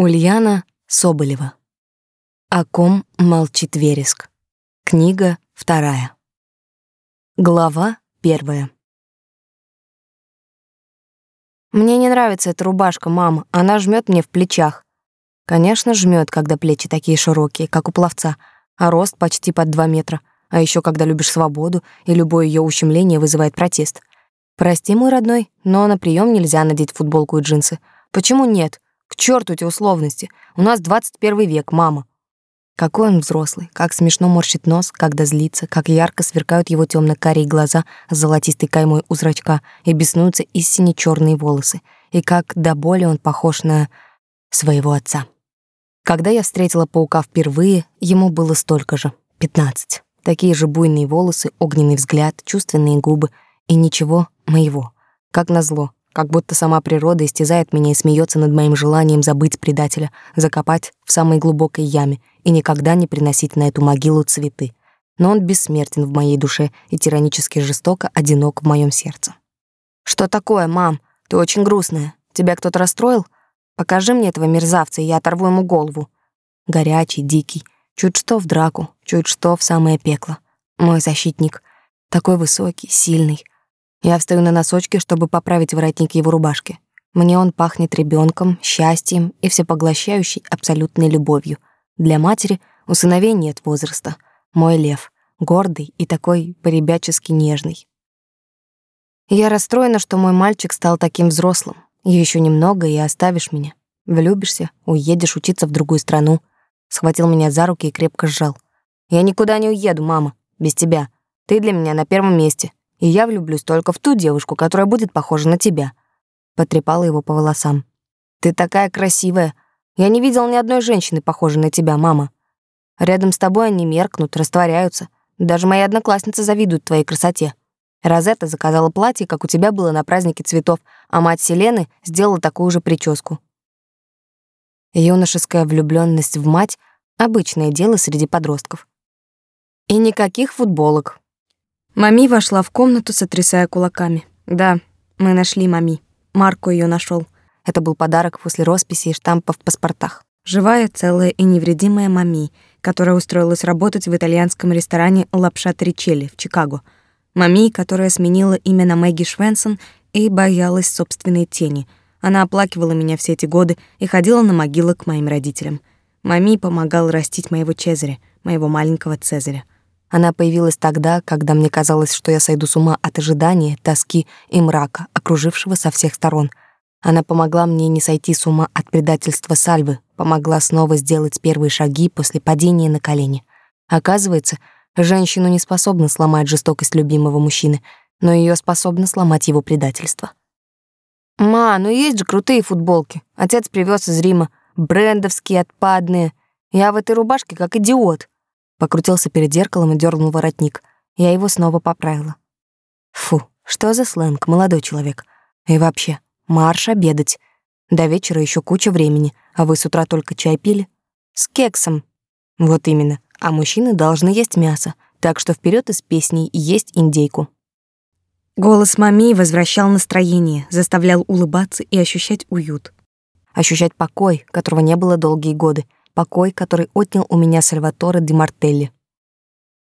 Ульяна Соболева. О ком молчит вереск. Книга вторая. Глава первая. Мне не нравится эта рубашка, мама. Она жмет мне в плечах. Конечно, жмет, когда плечи такие широкие, как у пловца, а рост почти под два метра. А еще когда любишь свободу, и любое ее ущемление вызывает протест. Прости, мой родной, но на прием нельзя надеть футболку и джинсы. Почему нет? К черту эти условности. У нас 21 век, мама. Какой он взрослый, как смешно морщит нос, когда злится, как ярко сверкают его темно карие глаза с золотистой каймой у зрачка и беснуются истине черные волосы, и как до боли он похож на своего отца. Когда я встретила паука впервые, ему было столько же — 15. Такие же буйные волосы, огненный взгляд, чувственные губы и ничего моего. Как назло, как будто сама природа истязает меня и смеется над моим желанием забыть предателя, закопать в самой глубокой яме и никогда не приносить на эту могилу цветы. Но он бессмертен в моей душе и тиранически жестоко одинок в моем сердце. «Что такое, мам? Ты очень грустная. Тебя кто-то расстроил? Покажи мне этого мерзавца, и я оторву ему голову». Горячий, дикий, чуть что в драку, чуть что в самое пекло. Мой защитник. Такой высокий, сильный, я встаю на носочки, чтобы поправить воротник его рубашки. Мне он пахнет ребенком, счастьем и всепоглощающей абсолютной любовью. Для матери у сыновей нет возраста. Мой лев, гордый и такой поребячески нежный. Я расстроена, что мой мальчик стал таким взрослым. Еще немного и оставишь меня. Влюбишься, уедешь учиться в другую страну. Схватил меня за руки и крепко сжал. Я никуда не уеду, мама, без тебя. Ты для меня на первом месте и я влюблюсь только в ту девушку, которая будет похожа на тебя. Потрепала его по волосам. Ты такая красивая. Я не видел ни одной женщины, похожей на тебя, мама. Рядом с тобой они меркнут, растворяются. Даже мои одноклассницы завидуют твоей красоте. Розетта заказала платье, как у тебя было на празднике цветов, а мать Селены сделала такую же прическу. Юношеская влюблённость в мать — обычное дело среди подростков. И никаких футболок, Мами вошла в комнату, сотрясая кулаками. Да, мы нашли Мами. Марко ее нашел. Это был подарок после росписи и штампа в паспортах. Живая, целая и невредимая Мами, которая устроилась работать в итальянском ресторане «Лапша Тричелли» в Чикаго. Мами, которая сменила имя на Мэгги Швенсон и боялась собственной тени. Она оплакивала меня все эти годы и ходила на могилы к моим родителям. Мами помогал растить моего Чезаря, моего маленького Цезаря. Она появилась тогда, когда мне казалось, что я сойду с ума от ожидания, тоски и мрака, окружившего со всех сторон. Она помогла мне не сойти с ума от предательства Сальвы, помогла снова сделать первые шаги после падения на колени. Оказывается, женщину не способна сломать жестокость любимого мужчины, но ее способна сломать его предательство. «Ма, ну есть же крутые футболки. Отец привез из Рима. Брендовские, отпадные. Я в этой рубашке как идиот покрутился перед зеркалом и дернул воротник. Я его снова поправила. Фу, что за сленг, молодой человек. И вообще, марш обедать. До вечера еще куча времени, а вы с утра только чай пили? С кексом. Вот именно. А мужчины должны есть мясо, так что вперед из песней есть индейку. Голос мами возвращал настроение, заставлял улыбаться и ощущать уют. Ощущать покой, которого не было долгие годы, покой, который отнял у меня Сальваторе Ди Мартелли.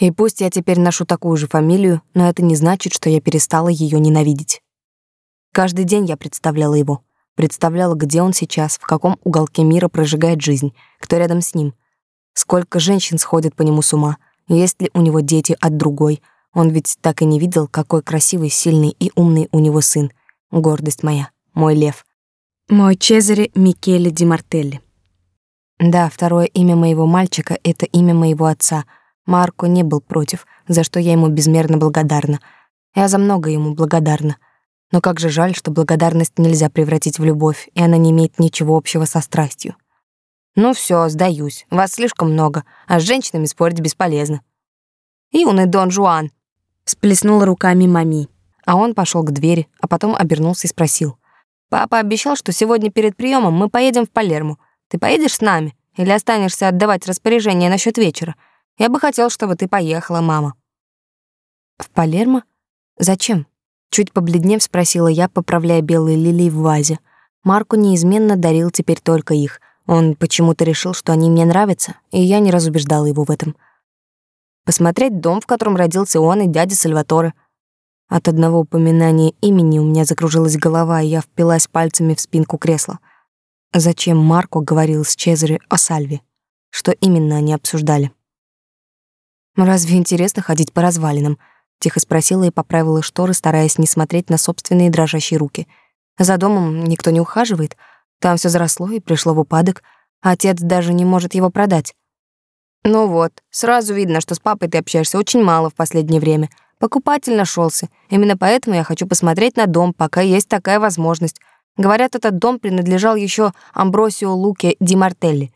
И пусть я теперь ношу такую же фамилию, но это не значит, что я перестала ее ненавидеть. Каждый день я представляла его, представляла, где он сейчас, в каком уголке мира прожигает жизнь, кто рядом с ним, сколько женщин сходит по нему с ума, есть ли у него дети от другой. Он ведь так и не видел, какой красивый, сильный и умный у него сын. Гордость моя, мой лев. Мой Чезаре Микеле Ди Мартелли. Да, второе имя моего мальчика — это имя моего отца. Марко не был против, за что я ему безмерно благодарна. Я за много ему благодарна. Но как же жаль, что благодарность нельзя превратить в любовь, и она не имеет ничего общего со страстью. Ну все, сдаюсь. Вас слишком много, а с женщинами спорить бесполезно. Юный Дон Жуан. Сплеснула руками мами. А он пошел к двери, а потом обернулся и спросил. Папа обещал, что сегодня перед приемом мы поедем в Палермо. Ты поедешь с нами или останешься отдавать распоряжение насчет вечера? Я бы хотел, чтобы ты поехала, мама». «В Палермо? Зачем?» Чуть побледнев спросила я, поправляя белые лилии в вазе. Марку неизменно дарил теперь только их. Он почему-то решил, что они мне нравятся, и я не разубеждала его в этом. Посмотреть дом, в котором родился он и дядя Сальваторе. От одного упоминания имени у меня закружилась голова, и я впилась пальцами в спинку кресла. Зачем Марко говорил с Чезаре о Сальве? Что именно они обсуждали? «Разве интересно ходить по развалинам?» — тихо спросила и поправила шторы, стараясь не смотреть на собственные дрожащие руки. «За домом никто не ухаживает, там все заросло и пришло в упадок, отец даже не может его продать». «Ну вот, сразу видно, что с папой ты общаешься очень мало в последнее время. Покупатель нашелся. Именно поэтому я хочу посмотреть на дом, пока есть такая возможность. Говорят, этот дом принадлежал еще Амбросио Луке Ди Мартелли.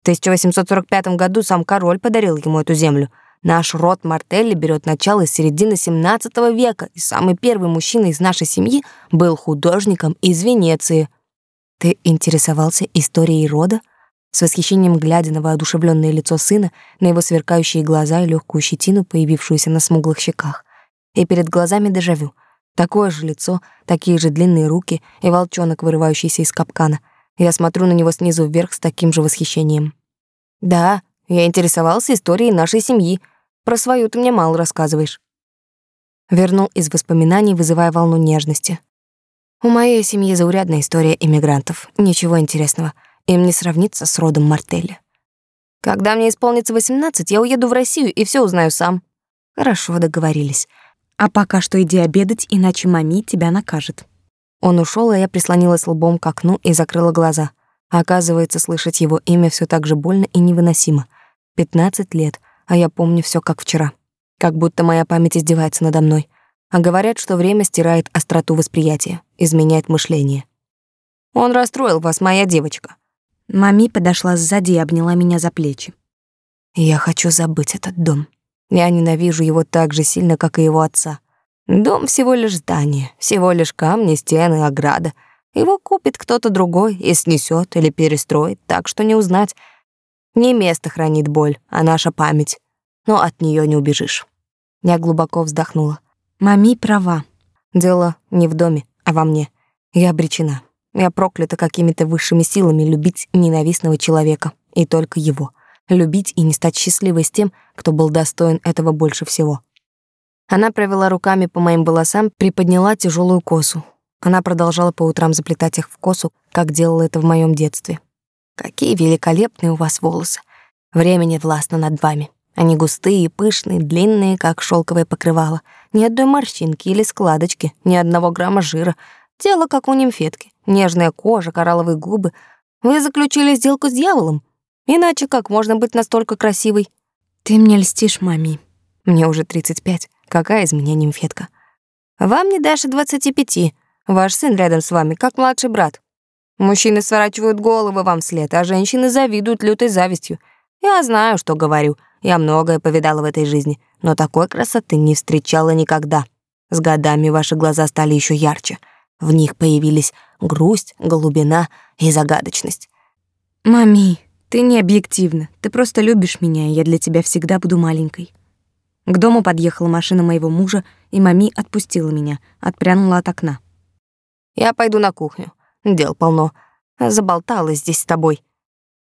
В 1845 году сам король подарил ему эту землю — Наш род Мартелли берет начало с середины XVII века, и самый первый мужчина из нашей семьи был художником из Венеции. Ты интересовался историей рода? С восхищением глядя на воодушевленное лицо сына, на его сверкающие глаза и легкую щетину, появившуюся на смуглых щеках. И перед глазами дежавю. Такое же лицо, такие же длинные руки и волчонок, вырывающийся из капкана. Я смотрю на него снизу вверх с таким же восхищением. Да, я интересовался историей нашей семьи. Про свою ты мне мало рассказываешь. Вернул из воспоминаний, вызывая волну нежности. У моей семьи заурядная история иммигрантов. Ничего интересного. Им не сравнится с родом Мартелли. Когда мне исполнится 18, я уеду в Россию и все узнаю сам. Хорошо, договорились. А пока что иди обедать, иначе мами тебя накажет. Он ушел, а я прислонилась лбом к окну и закрыла глаза. Оказывается, слышать его имя все так же больно и невыносимо — 15 лет, а я помню все как вчера. Как будто моя память издевается надо мной. А говорят, что время стирает остроту восприятия, изменяет мышление. Он расстроил вас, моя девочка. Мами подошла сзади и обняла меня за плечи. Я хочу забыть этот дом. Я ненавижу его так же сильно, как и его отца. Дом всего лишь здание, всего лишь камни, стены, ограда. Его купит кто-то другой и снесет или перестроит, так что не узнать, не место хранит боль, а наша память. Но от нее не убежишь. Я глубоко вздохнула. Мами права. Дело не в доме, а во мне. Я обречена. Я проклята какими-то высшими силами любить ненавистного человека. И только его. Любить и не стать счастливой с тем, кто был достоин этого больше всего. Она провела руками по моим волосам, приподняла тяжелую косу. Она продолжала по утрам заплетать их в косу, как делала это в моем детстве. Какие великолепные у вас волосы. Времени властно над вами. Они густые, пышные, длинные, как шелковое покрывало. Ни одной морщинки или складочки, ни одного грамма жира. Тело, как у нимфетки. Нежная кожа, коралловые губы. Вы заключили сделку с дьяволом. Иначе как можно быть настолько красивой? Ты мне льстишь, мами. Мне уже 35. Какая из меня нимфетка? Вам не дашь и 25. Ваш сын рядом с вами, как младший брат. Мужчины сворачивают головы вам вслед, а женщины завидуют лютой завистью. Я знаю, что говорю. Я многое повидала в этой жизни, но такой красоты не встречала никогда. С годами ваши глаза стали еще ярче. В них появились грусть, глубина и загадочность. «Мами, ты не объективна. Ты просто любишь меня, и я для тебя всегда буду маленькой». К дому подъехала машина моего мужа, и мами отпустила меня, отпрянула от окна. «Я пойду на кухню. Дел полно. Заболталась здесь с тобой.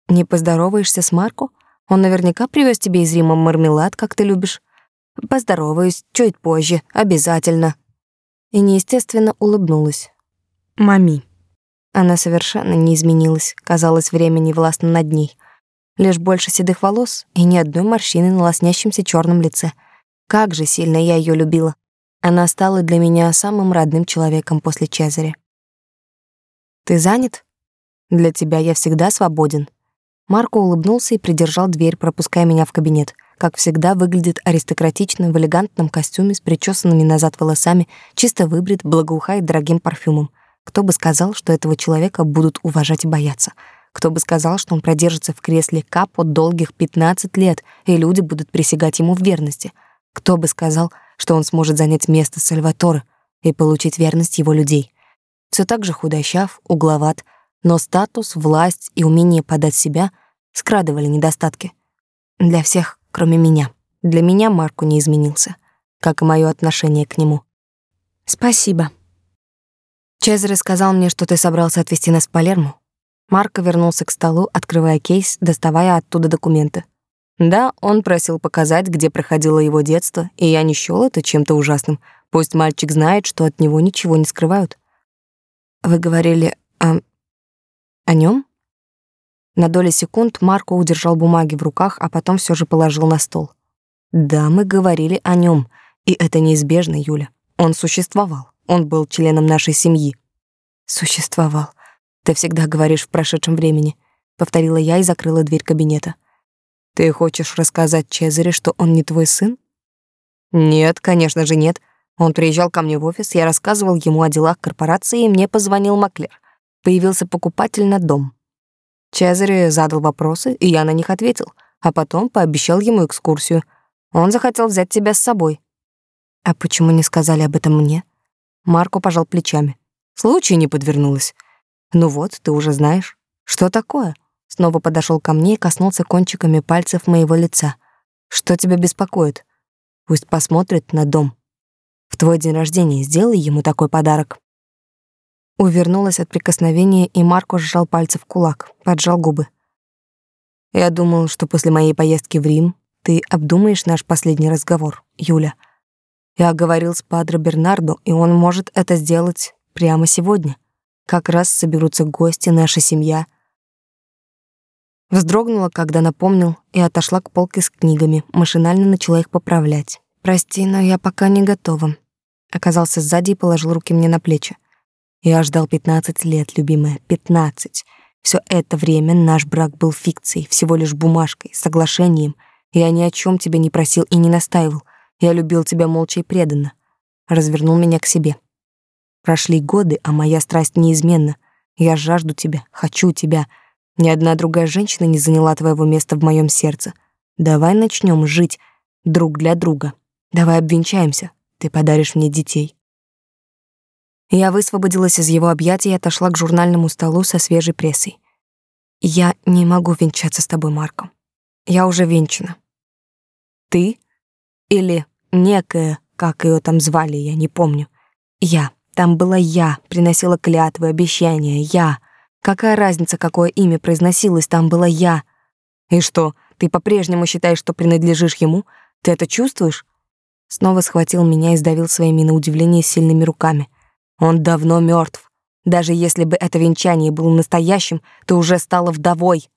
Не поздороваешься с Марко? Он наверняка привез тебе из Рима мармелад, как ты любишь. Поздороваюсь чуть позже, обязательно. И неестественно улыбнулась. Мами. Она совершенно не изменилась, казалось, времени властно над ней. Лишь больше седых волос и ни одной морщины на лоснящемся черном лице. Как же сильно я ее любила. Она стала для меня самым родным человеком после Чезаря. Ты занят? Для тебя я всегда свободен. Марко улыбнулся и придержал дверь, пропуская меня в кабинет. Как всегда, выглядит аристократично в элегантном костюме с причесанными назад волосами, чисто выбрит, благоухает дорогим парфюмом. Кто бы сказал, что этого человека будут уважать и бояться? Кто бы сказал, что он продержится в кресле капо долгих 15 лет, и люди будут присягать ему в верности? Кто бы сказал, что он сможет занять место Сальваторе и получить верность его людей? все так же худощав, угловат, но статус, власть и умение подать себя скрадывали недостатки. Для всех, кроме меня. Для меня Марку не изменился, как и мое отношение к нему. Спасибо. Чезаре сказал мне, что ты собрался отвезти нас в Палермо. Марко вернулся к столу, открывая кейс, доставая оттуда документы. Да, он просил показать, где проходило его детство, и я не счёл это чем-то ужасным. Пусть мальчик знает, что от него ничего не скрывают. Вы говорили о... о нём? На доли секунд Марко удержал бумаги в руках, а потом все же положил на стол. Да, мы говорили о нём, и это неизбежно, Юля. Он существовал. Он был членом нашей семьи. Существовал. Ты всегда говоришь в прошедшем времени, повторила я и закрыла дверь кабинета. Ты хочешь рассказать Чезаре, что он не твой сын? Нет, конечно же, нет. Он приезжал ко мне в офис, я рассказывал ему о делах корпорации, и мне позвонил Маклер. Появился покупатель на дом. Чезаре задал вопросы, и я на них ответил, а потом пообещал ему экскурсию. Он захотел взять тебя с собой. А почему не сказали об этом мне? Марко пожал плечами. Случай не подвернулось. Ну вот, ты уже знаешь. Что такое? Снова подошел ко мне и коснулся кончиками пальцев моего лица. Что тебя беспокоит? Пусть посмотрит на дом. В твой день рождения сделай ему такой подарок. Увернулась от прикосновения, и Марко сжал пальцы в кулак, поджал губы. Я думал, что после моей поездки в Рим ты обдумаешь наш последний разговор, Юля. Я говорил с Падро Бернардо, и он может это сделать прямо сегодня. Как раз соберутся гости, наша семья. Вздрогнула, когда напомнил, и отошла к полке с книгами, машинально начала их поправлять. «Прости, но я пока не готова». Оказался сзади и положил руки мне на плечи. Я ждал пятнадцать лет, любимая, пятнадцать. Все это время наш брак был фикцией, всего лишь бумажкой, соглашением. Я ни о чем тебя не просил и не настаивал. Я любил тебя молча и преданно. Развернул меня к себе. Прошли годы, а моя страсть неизменна. Я жажду тебя, хочу тебя. Ни одна другая женщина не заняла твоего места в моем сердце. Давай начнем жить друг для друга. Давай обвенчаемся. Ты подаришь мне детей. Я высвободилась из его объятий и отошла к журнальному столу со свежей прессой. Я не могу венчаться с тобой, Марко. Я уже венчана. Ты или некая, как ее там звали, я не помню. Я. Там была я, приносила клятвы, обещания, я. Какая разница, какое имя произносилось, там была я. И что, ты по-прежнему считаешь, что принадлежишь ему? Ты это чувствуешь? Снова схватил меня и сдавил своими на удивление сильными руками. Он давно мертв. Даже если бы это венчание было настоящим, ты уже стала вдовой.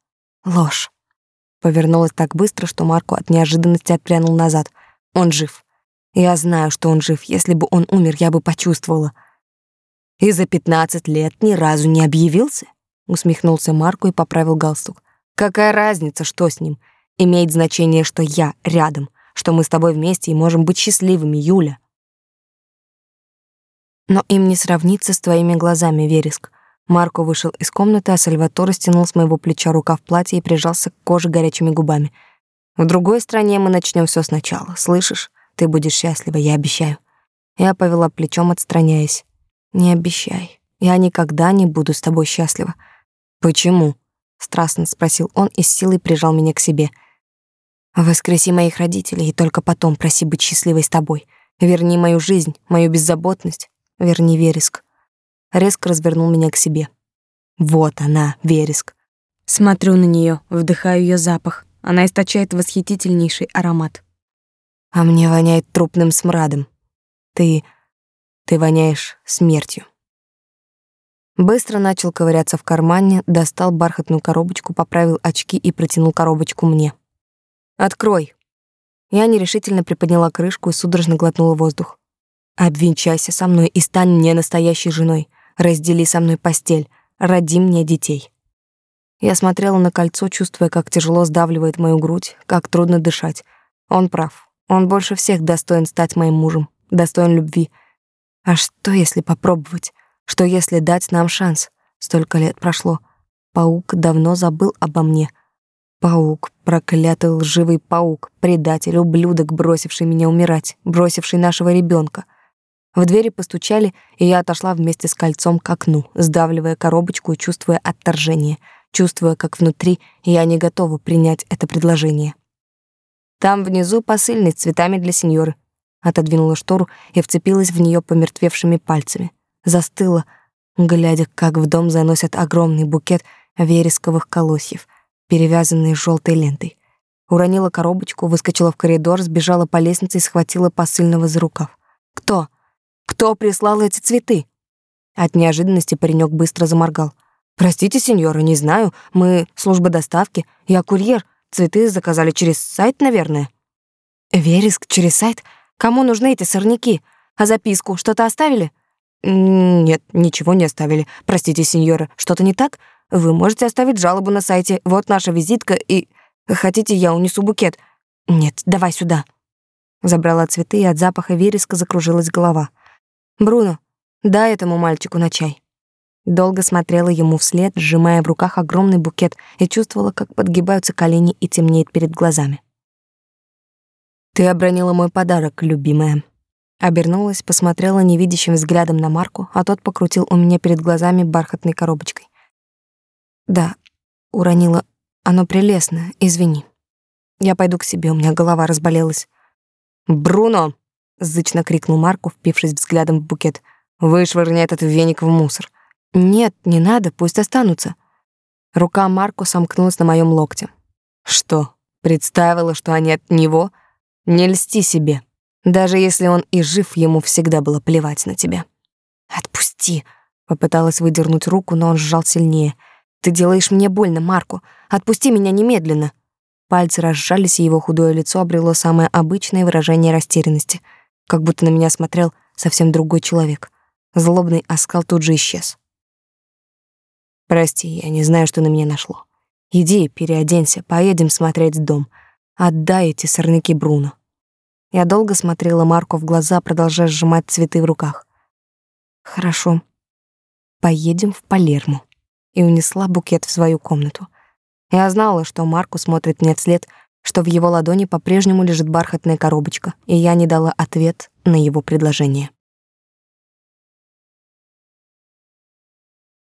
Ложь. Повернулась так быстро, что Марко от неожиданности отпрянул назад. Он жив. Я знаю, что он жив. Если бы он умер, я бы почувствовала и за пятнадцать лет ни разу не объявился?» Усмехнулся Марко и поправил галстук. «Какая разница, что с ним? Имеет значение, что я рядом, что мы с тобой вместе и можем быть счастливыми, Юля». Но им не сравнится с твоими глазами, Вереск. Марко вышел из комнаты, а Сальваторе стянул с моего плеча рукав платья и прижался к коже горячими губами. В другой стране мы начнем все сначала, слышишь? Ты будешь счастлива, я обещаю. Я повела плечом, отстраняясь. Не обещай. Я никогда не буду с тобой счастлива. Почему? страстно спросил он и с силой прижал меня к себе. Воскреси моих родителей и только потом проси быть счастливой с тобой. Верни мою жизнь, мою беззаботность, верни вереск. Резко развернул меня к себе. Вот она, вереск. Смотрю на нее, вдыхаю ее запах. Она источает восхитительнейший аромат. А мне воняет трупным смрадом. Ты ты воняешь смертью. Быстро начал ковыряться в кармане, достал бархатную коробочку, поправил очки и протянул коробочку мне. «Открой». Я нерешительно приподняла крышку и судорожно глотнула воздух. «Обвенчайся со мной и стань мне настоящей женой. Раздели со мной постель. Роди мне детей». Я смотрела на кольцо, чувствуя, как тяжело сдавливает мою грудь, как трудно дышать. Он прав. Он больше всех достоин стать моим мужем, достоин любви, а что, если попробовать? Что, если дать нам шанс? Столько лет прошло. Паук давно забыл обо мне. Паук, проклятый лживый паук, предатель, ублюдок, бросивший меня умирать, бросивший нашего ребенка. В двери постучали, и я отошла вместе с кольцом к окну, сдавливая коробочку и чувствуя отторжение, чувствуя, как внутри я не готова принять это предложение. Там внизу посыльный с цветами для сеньоры отодвинула штору и вцепилась в нее помертвевшими пальцами. Застыла, глядя, как в дом заносят огромный букет вересковых колосьев, перевязанные желтой лентой. Уронила коробочку, выскочила в коридор, сбежала по лестнице и схватила посыльного за рукав. «Кто? Кто прислал эти цветы?» От неожиданности паренек быстро заморгал. «Простите, сеньора, не знаю. Мы служба доставки. Я курьер. Цветы заказали через сайт, наверное». «Вереск через сайт? Кому нужны эти сорняки? А записку что-то оставили?» «Нет, ничего не оставили. Простите, сеньора, что-то не так? Вы можете оставить жалобу на сайте. Вот наша визитка и... Хотите, я унесу букет?» «Нет, давай сюда». Забрала цветы, и от запаха вереска закружилась голова. «Бруно, дай этому мальчику на чай». Долго смотрела ему вслед, сжимая в руках огромный букет, и чувствовала, как подгибаются колени и темнеет перед глазами. «Ты обронила мой подарок, любимая». Обернулась, посмотрела невидящим взглядом на Марку, а тот покрутил у меня перед глазами бархатной коробочкой. «Да, уронила. Оно прелестное, извини. Я пойду к себе, у меня голова разболелась». «Бруно!» — зычно крикнул Марку, впившись взглядом в букет. «Вышвырни этот веник в мусор». «Нет, не надо, пусть останутся». Рука Марку сомкнулась на моем локте. «Что, представила, что они от него?» Не льсти себе. Даже если он и жив, ему всегда было плевать на тебя. Отпусти, попыталась выдернуть руку, но он сжал сильнее. Ты делаешь мне больно, Марку. Отпусти меня немедленно. Пальцы разжались, и его худое лицо обрело самое обычное выражение растерянности, как будто на меня смотрел совсем другой человек. Злобный оскал тут же исчез. Прости, я не знаю, что на меня нашло. Иди, переоденься, поедем смотреть дом. Отдай эти сорняки Бруно. Я долго смотрела Марку в глаза, продолжая сжимать цветы в руках. Хорошо. Поедем в Палермо. И унесла букет в свою комнату. Я знала, что Марку смотрит мне вслед, что в его ладони по-прежнему лежит бархатная коробочка, и я не дала ответ на его предложение.